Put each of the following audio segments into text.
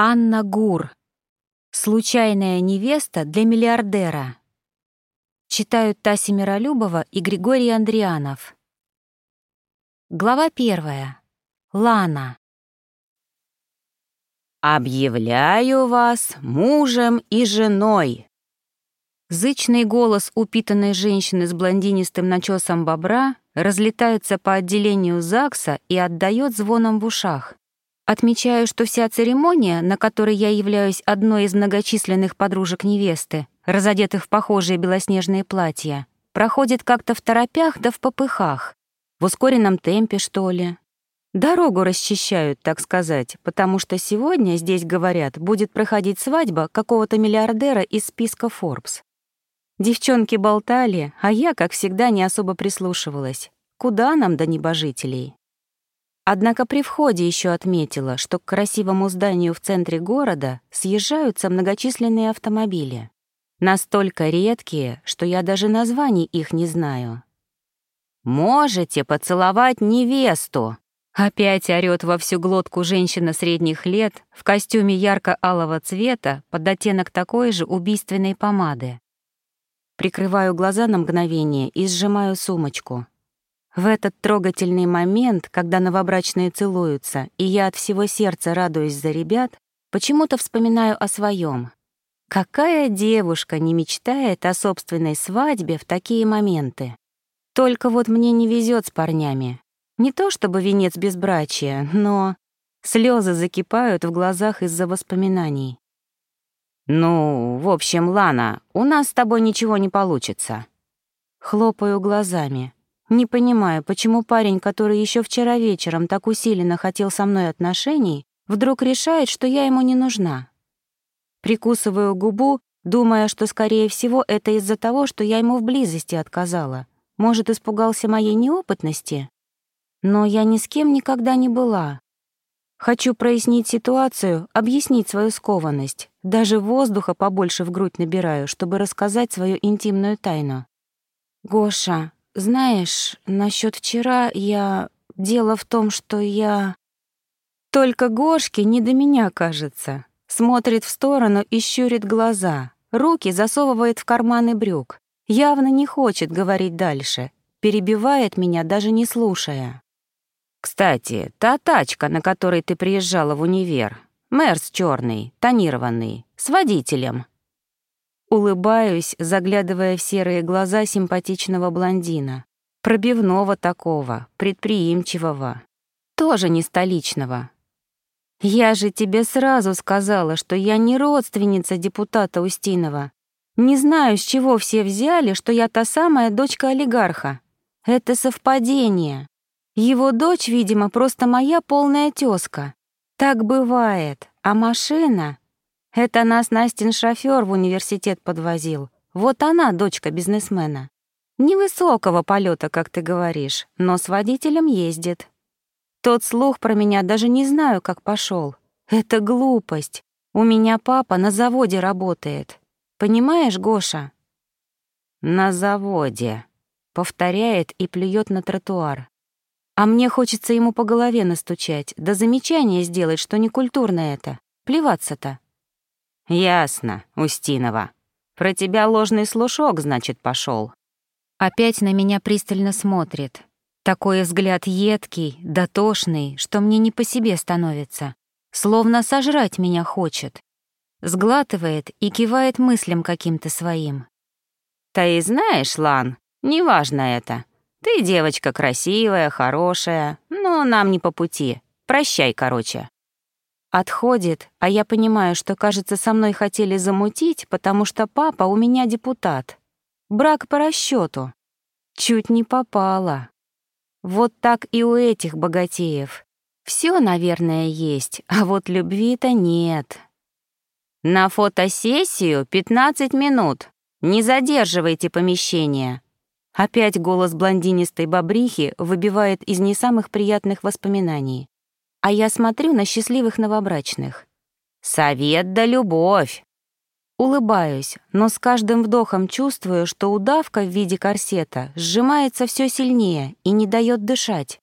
Анна Гур. Случайная невеста для миллиардера. Читают Тася Миролюбова и Григорий Андрианов. Глава первая. Лана. «Объявляю вас мужем и женой!» Зычный голос упитанной женщины с блондинистым начесом бобра разлетается по отделению ЗАГСа и отдает звоном в ушах. Отмечаю, что вся церемония, на которой я являюсь одной из многочисленных подружек невесты, разодетых в похожие белоснежные платья, проходит как-то в торопях да в попыхах. В ускоренном темпе, что ли. Дорогу расчищают, так сказать, потому что сегодня, здесь говорят, будет проходить свадьба какого-то миллиардера из списка Forbes. Девчонки болтали, а я, как всегда, не особо прислушивалась. Куда нам до небожителей? Однако при входе еще отметила, что к красивому зданию в центре города съезжаются многочисленные автомобили. Настолько редкие, что я даже названий их не знаю. «Можете поцеловать невесту!» Опять орёт во всю глотку женщина средних лет в костюме ярко-алого цвета под оттенок такой же убийственной помады. Прикрываю глаза на мгновение и сжимаю сумочку. В этот трогательный момент, когда новобрачные целуются, и я от всего сердца радуюсь за ребят, почему-то вспоминаю о своем. Какая девушка не мечтает о собственной свадьбе в такие моменты? Только вот мне не везет с парнями. Не то чтобы венец безбрачия, но слезы закипают в глазах из-за воспоминаний. «Ну, в общем, Лана, у нас с тобой ничего не получится». Хлопаю глазами. Не понимаю, почему парень, который еще вчера вечером так усиленно хотел со мной отношений, вдруг решает, что я ему не нужна. Прикусываю губу, думая, что, скорее всего, это из-за того, что я ему в близости отказала. Может, испугался моей неопытности? Но я ни с кем никогда не была. Хочу прояснить ситуацию, объяснить свою скованность. Даже воздуха побольше в грудь набираю, чтобы рассказать свою интимную тайну. «Гоша, знаешь, насчет вчера я... Дело в том, что я... Только Гошке не до меня, кажется. Смотрит в сторону и щурит глаза. Руки засовывает в карманы брюк. Явно не хочет говорить дальше. Перебивает меня, даже не слушая. «Кстати, та тачка, на которой ты приезжала в универ, Мерс черный, тонированный, с водителем», Улыбаюсь, заглядывая в серые глаза симпатичного блондина. Пробивного такого, предприимчивого. Тоже не столичного. «Я же тебе сразу сказала, что я не родственница депутата Устинова. Не знаю, с чего все взяли, что я та самая дочка олигарха. Это совпадение. Его дочь, видимо, просто моя полная тёзка. Так бывает. А машина это нас Настин шофёр в университет подвозил. Вот она, дочка бизнесмена. Невысокого полета, как ты говоришь, но с водителем ездит. Тот слух про меня даже не знаю, как пошел. Это глупость. У меня папа на заводе работает. Понимаешь, Гоша? На заводе. Повторяет и плюет на тротуар. А мне хочется ему по голове настучать, да замечание сделать, что некультурно это. Плеваться-то. «Ясно, Устинова. Про тебя ложный слушок, значит, пошел. Опять на меня пристально смотрит. Такой взгляд едкий, дотошный, что мне не по себе становится. Словно сожрать меня хочет. Сглатывает и кивает мыслям каким-то своим. «Ты знаешь, Лан, неважно это. Ты девочка красивая, хорошая, но нам не по пути. Прощай, короче». Отходит, а я понимаю, что, кажется, со мной хотели замутить, потому что папа у меня депутат. Брак по расчету. Чуть не попала. Вот так и у этих богатеев. Все, наверное, есть, а вот любви-то нет. На фотосессию 15 минут. Не задерживайте помещение. Опять голос блондинистой бобрихи выбивает из не самых приятных воспоминаний а я смотрю на счастливых новобрачных. «Совет да любовь!» Улыбаюсь, но с каждым вдохом чувствую, что удавка в виде корсета сжимается все сильнее и не дает дышать.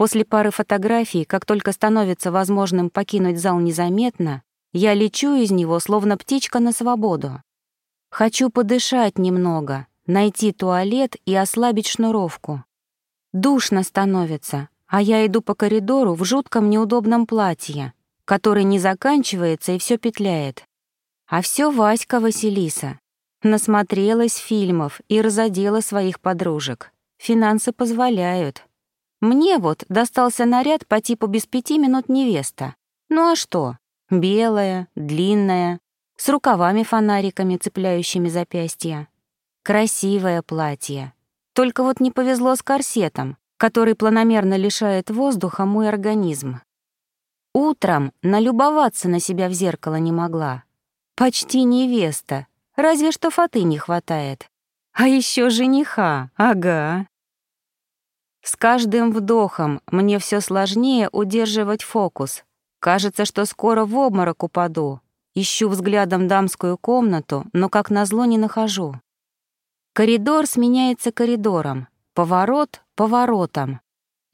После пары фотографий, как только становится возможным покинуть зал незаметно, Я лечу из него, словно птичка на свободу. Хочу подышать немного, найти туалет и ослабить шнуровку. Душно становится, а я иду по коридору в жутком неудобном платье, который не заканчивается и все петляет. А все Васька Василиса. Насмотрелась фильмов и разодела своих подружек. Финансы позволяют. Мне вот достался наряд по типу без пяти минут невеста. Ну а что? Белая, длинная, с рукавами-фонариками, цепляющими запястья. Красивое платье. Только вот не повезло с корсетом, который планомерно лишает воздуха мой организм. Утром налюбоваться на себя в зеркало не могла. Почти невеста, разве что фаты не хватает. А еще жениха, ага. С каждым вдохом мне все сложнее удерживать фокус, Кажется, что скоро в обморок упаду. Ищу взглядом дамскую комнату, но как назло не нахожу. Коридор сменяется коридором, поворот — поворотом.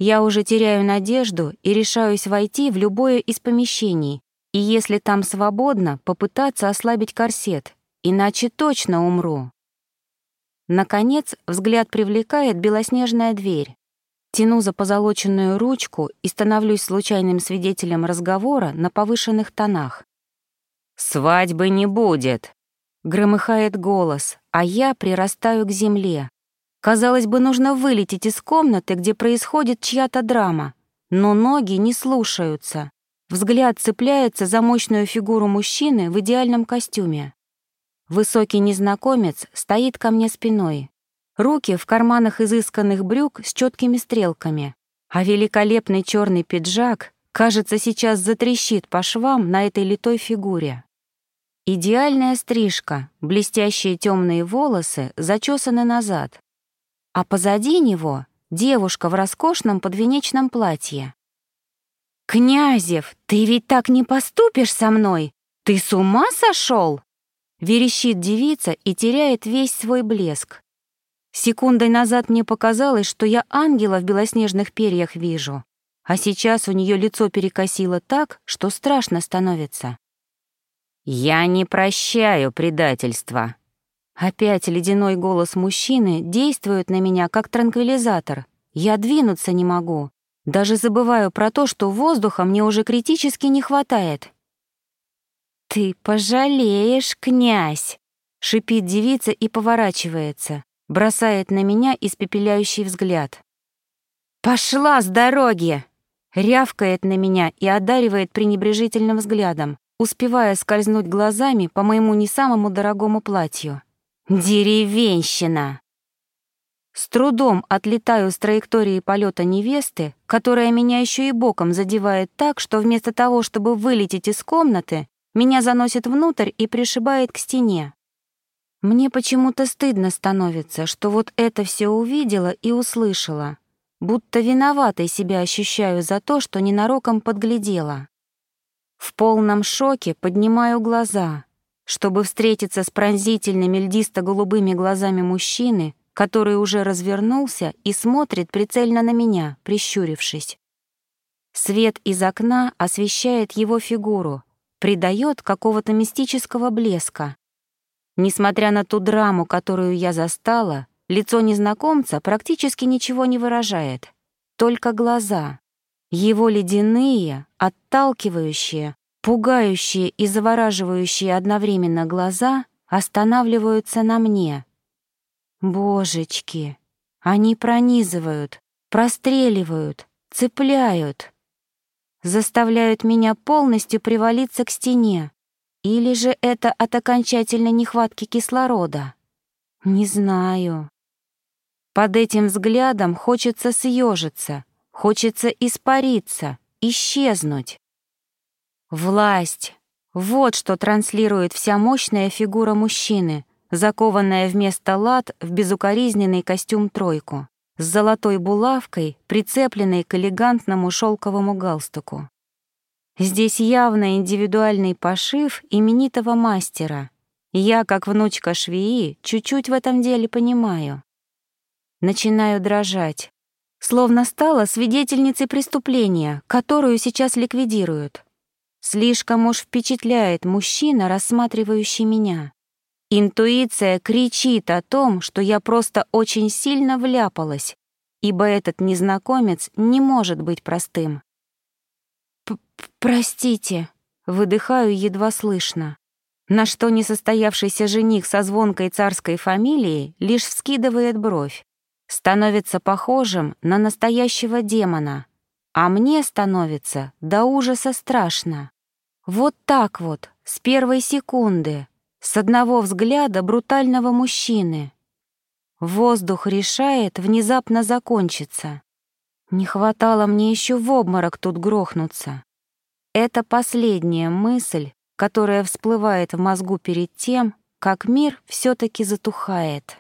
Я уже теряю надежду и решаюсь войти в любое из помещений, и если там свободно, попытаться ослабить корсет, иначе точно умру. Наконец, взгляд привлекает белоснежная дверь. Тяну за позолоченную ручку и становлюсь случайным свидетелем разговора на повышенных тонах. «Свадьбы не будет!» — громыхает голос, а я прирастаю к земле. Казалось бы, нужно вылететь из комнаты, где происходит чья-то драма, но ноги не слушаются. Взгляд цепляется за мощную фигуру мужчины в идеальном костюме. Высокий незнакомец стоит ко мне спиной, руки в карманах изысканных брюк с четкими стрелками, а великолепный черный пиджак, кажется, сейчас затрещит по швам на этой литой фигуре. Идеальная стрижка, блестящие темные волосы зачесаны назад, а позади него девушка в роскошном подвенечном платье. «Князев, ты ведь так не поступишь со мной? Ты с ума сошел?» Верещит девица и теряет весь свой блеск. Секундой назад мне показалось, что я ангела в белоснежных перьях вижу, а сейчас у нее лицо перекосило так, что страшно становится. «Я не прощаю предательства». Опять ледяной голос мужчины действует на меня как транквилизатор. Я двинуться не могу. Даже забываю про то, что воздуха мне уже критически не хватает. «Ты пожалеешь, князь!» — шипит девица и поворачивается бросает на меня испепеляющий взгляд. «Пошла с дороги!» рявкает на меня и одаривает пренебрежительным взглядом, успевая скользнуть глазами по моему не самому дорогому платью. «Деревенщина!» С трудом отлетаю с траектории полета невесты, которая меня еще и боком задевает так, что вместо того, чтобы вылететь из комнаты, меня заносит внутрь и пришибает к стене. Мне почему-то стыдно становится, что вот это все увидела и услышала, будто виноватой себя ощущаю за то, что ненароком подглядела. В полном шоке поднимаю глаза, чтобы встретиться с пронзительными льдисто-голубыми глазами мужчины, который уже развернулся и смотрит прицельно на меня, прищурившись. Свет из окна освещает его фигуру, придает какого-то мистического блеска. Несмотря на ту драму, которую я застала, лицо незнакомца практически ничего не выражает, только глаза. Его ледяные, отталкивающие, пугающие и завораживающие одновременно глаза останавливаются на мне. Божечки, они пронизывают, простреливают, цепляют, заставляют меня полностью привалиться к стене, или же это от окончательной нехватки кислорода? Не знаю. Под этим взглядом хочется съежиться, хочется испариться, исчезнуть. Власть. Вот что транслирует вся мощная фигура мужчины, закованная вместо лад в безукоризненный костюм-тройку, с золотой булавкой, прицепленной к элегантному шелковому галстуку. Здесь явно индивидуальный пошив именитого мастера. Я, как внучка швеи, чуть-чуть в этом деле понимаю. Начинаю дрожать, словно стала свидетельницей преступления, которую сейчас ликвидируют. Слишком уж впечатляет мужчина, рассматривающий меня. Интуиция кричит о том, что я просто очень сильно вляпалась, ибо этот незнакомец не может быть простым. П «Простите», — выдыхаю едва слышно, на что несостоявшийся жених со звонкой царской фамилией лишь вскидывает бровь, становится похожим на настоящего демона, а мне становится до ужаса страшно. Вот так вот, с первой секунды, с одного взгляда брутального мужчины. Воздух решает внезапно закончиться. Не хватало мне еще в обморок тут грохнуться. Это последняя мысль, которая всплывает в мозгу перед тем, как мир все таки затухает.